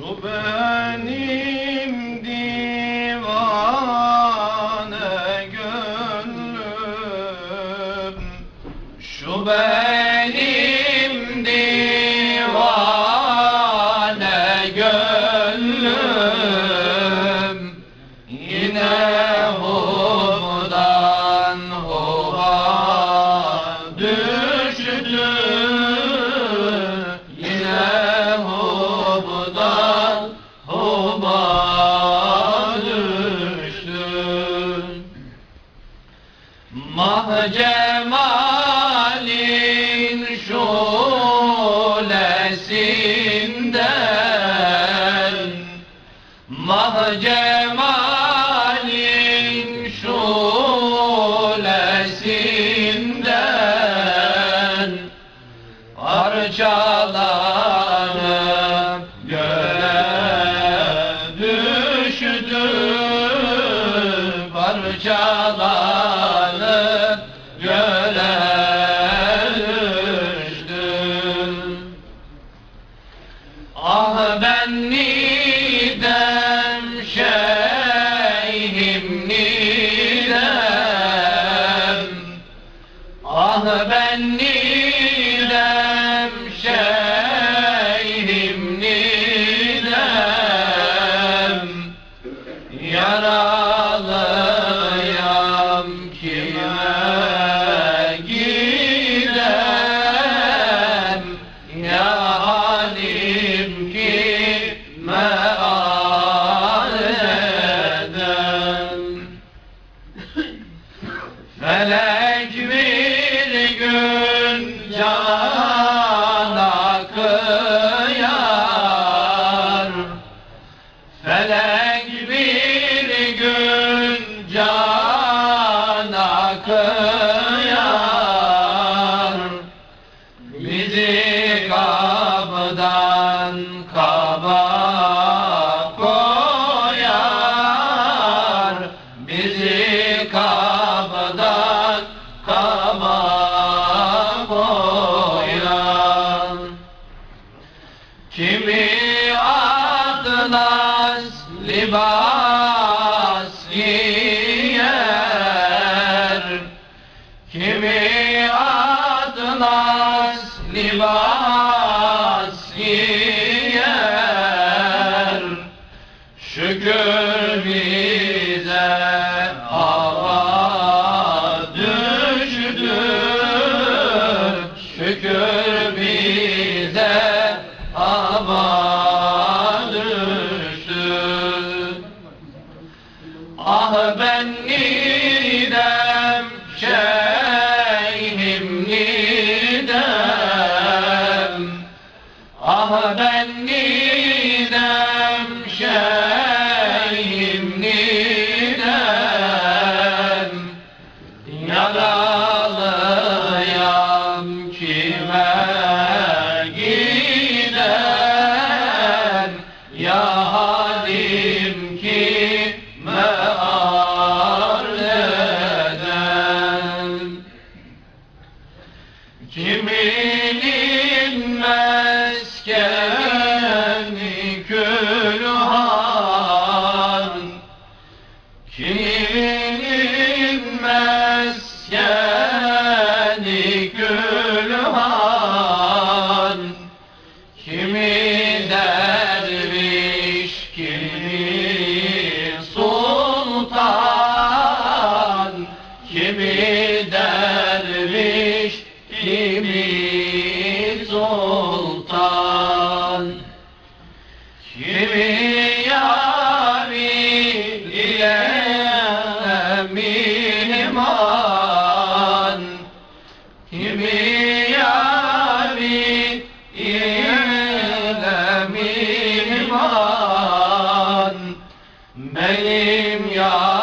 Şu benim divane gönlüm Şu benim şeyhim Felek bir gün cana kıyar. Felek bir gün cana kıyar. Bizi atlas libas giyer Kimi atlas libas giyer Şükür bize hava düştü. Şükür Ah ben nidem şeyhim nidem. Ah ben nidem şeyhim nidem. Yaralıyam Yeah.